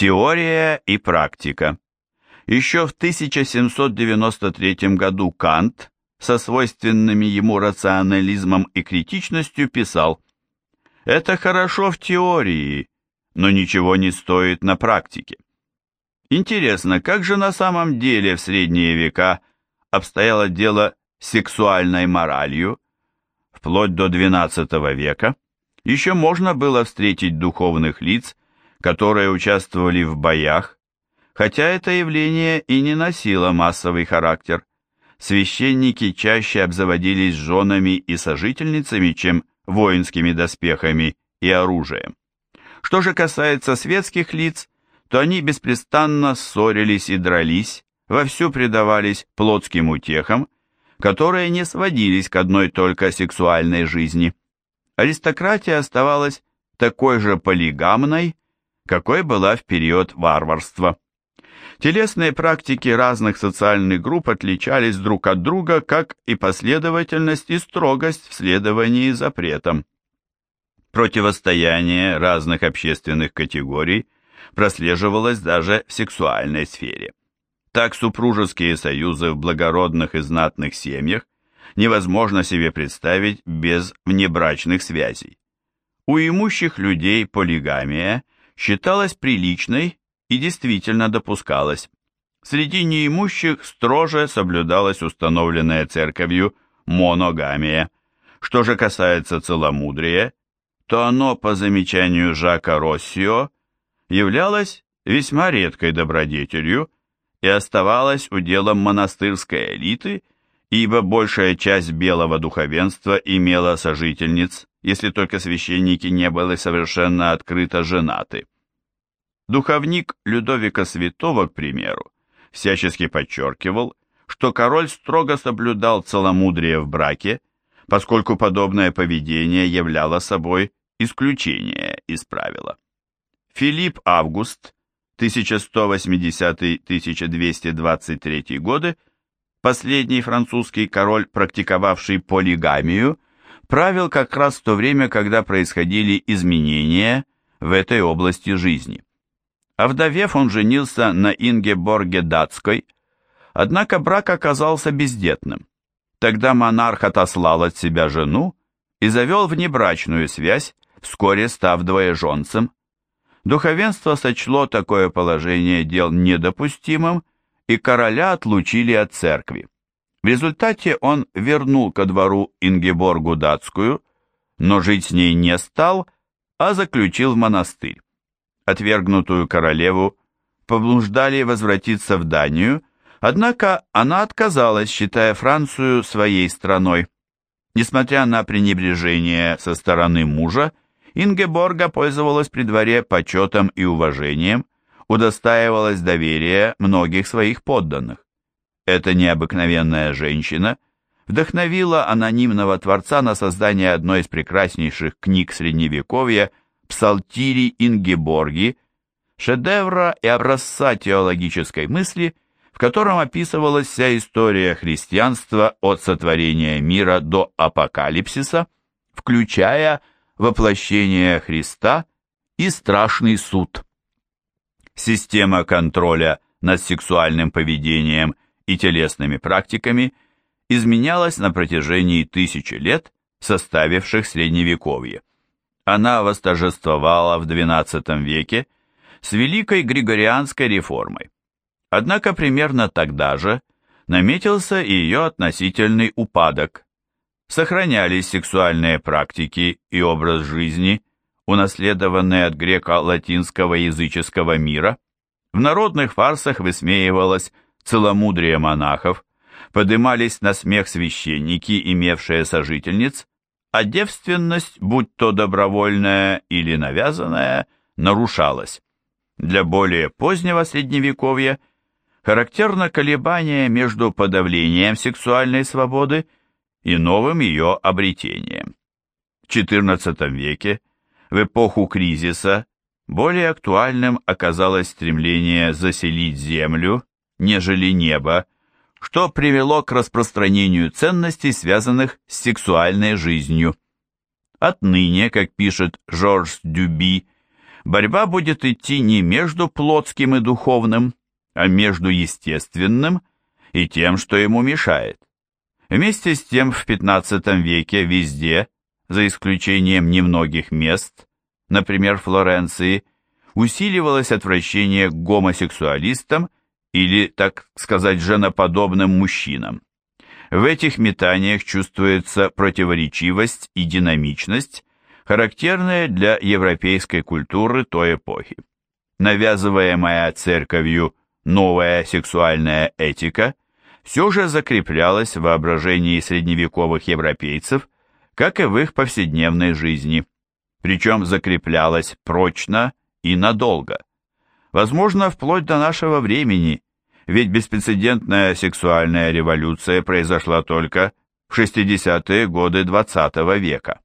Теория и практика. Еще в 1793 году Кант со свойственными ему рационализмом и критичностью писал «Это хорошо в теории, но ничего не стоит на практике». Интересно, как же на самом деле в средние века обстояло дело с сексуальной моралью? Вплоть до XII века еще можно было встретить духовных лиц, которые участвовали в боях, хотя это явление и не носило массовый характер. Священники чаще обзаводились женами и сожительницами, чем воинскими доспехами и оружием. Что же касается светских лиц, то они беспрестанно ссорились и дрались, вовсю предавались плотским утехам, которые не сводились к одной только сексуальной жизни. Аристократия оставалась такой же полигамной, какой была в период варварства. Телесные практики разных социальных групп отличались друг от друга, как и последовательность и строгость в следовании запретам. Противостояние разных общественных категорий прослеживалось даже в сексуальной сфере. Так супружеские союзы в благородных и знатных семьях невозможно себе представить без внебрачных связей. У имущих людей полигамия считалась приличной и действительно допускалась. Среди неимущих строже соблюдалась установленная церковью моногамия. Что же касается целомудрия, то оно, по замечанию Жака Россио, являлось весьма редкой добродетелью и оставалось уделом монастырской элиты, ибо большая часть белого духовенства имела сожительниц, если только священники не были совершенно открыто женаты. Духовник Людовика Святого, к примеру, всячески подчеркивал, что король строго соблюдал целомудрие в браке, поскольку подобное поведение являло собой исключение из правила. Филипп Август, 1180-1223 годы, последний французский король, практиковавший полигамию, правил как раз в то время, когда происходили изменения в этой области жизни. Овдовев, он женился на Ингеборге Датской, однако брак оказался бездетным. Тогда монарх отослал от себя жену и завел внебрачную связь, вскоре став двоеженцем. Духовенство сочло такое положение дел недопустимым, и короля отлучили от церкви. В результате он вернул ко двору Ингеборгу датскую, но жить с ней не стал, а заключил в монастырь отвергнутую королеву, поблуждали возвратиться в Данию, однако она отказалась, считая Францию своей страной. Несмотря на пренебрежение со стороны мужа, Ингеборга пользовалась при дворе почетом и уважением, удостаивалась доверия многих своих подданных. Эта необыкновенная женщина вдохновила анонимного творца на создание одной из прекраснейших книг Средневековья Псалтири Ингеборги, шедевра и образца теологической мысли, в котором описывалась вся история христианства от сотворения мира до апокалипсиса, включая воплощение Христа и страшный суд. Система контроля над сексуальным поведением и телесными практиками изменялась на протяжении тысячи лет, составивших Средневековье она восторжествовала в XII веке с Великой Григорианской реформой. Однако примерно тогда же наметился и ее относительный упадок. Сохранялись сексуальные практики и образ жизни, унаследованные от греко-латинского языческого мира. В народных фарсах высмеивалось целомудрие монахов, подымались на смех священники, имевшие сожительниц, а девственность, будь то добровольная или навязанная, нарушалась. Для более позднего средневековья характерно колебание между подавлением сексуальной свободы и новым ее обретением. В XIV веке, в эпоху кризиса, более актуальным оказалось стремление заселить землю, нежели небо, что привело к распространению ценностей, связанных с сексуальной жизнью. Отныне, как пишет Жорж Дюби, борьба будет идти не между плотским и духовным, а между естественным и тем, что ему мешает. Вместе с тем в XV веке везде, за исключением немногих мест, например, Флоренции, усиливалось отвращение к гомосексуалистам или, так сказать, женоподобным мужчинам. В этих метаниях чувствуется противоречивость и динамичность, характерные для европейской культуры той эпохи. Навязываемая церковью новая сексуальная этика все же закреплялась в воображении средневековых европейцев, как и в их повседневной жизни, причем закреплялась прочно и надолго. Возможно, вплоть до нашего времени, ведь беспрецедентная сексуальная революция произошла только в 60-е годы XX -го века.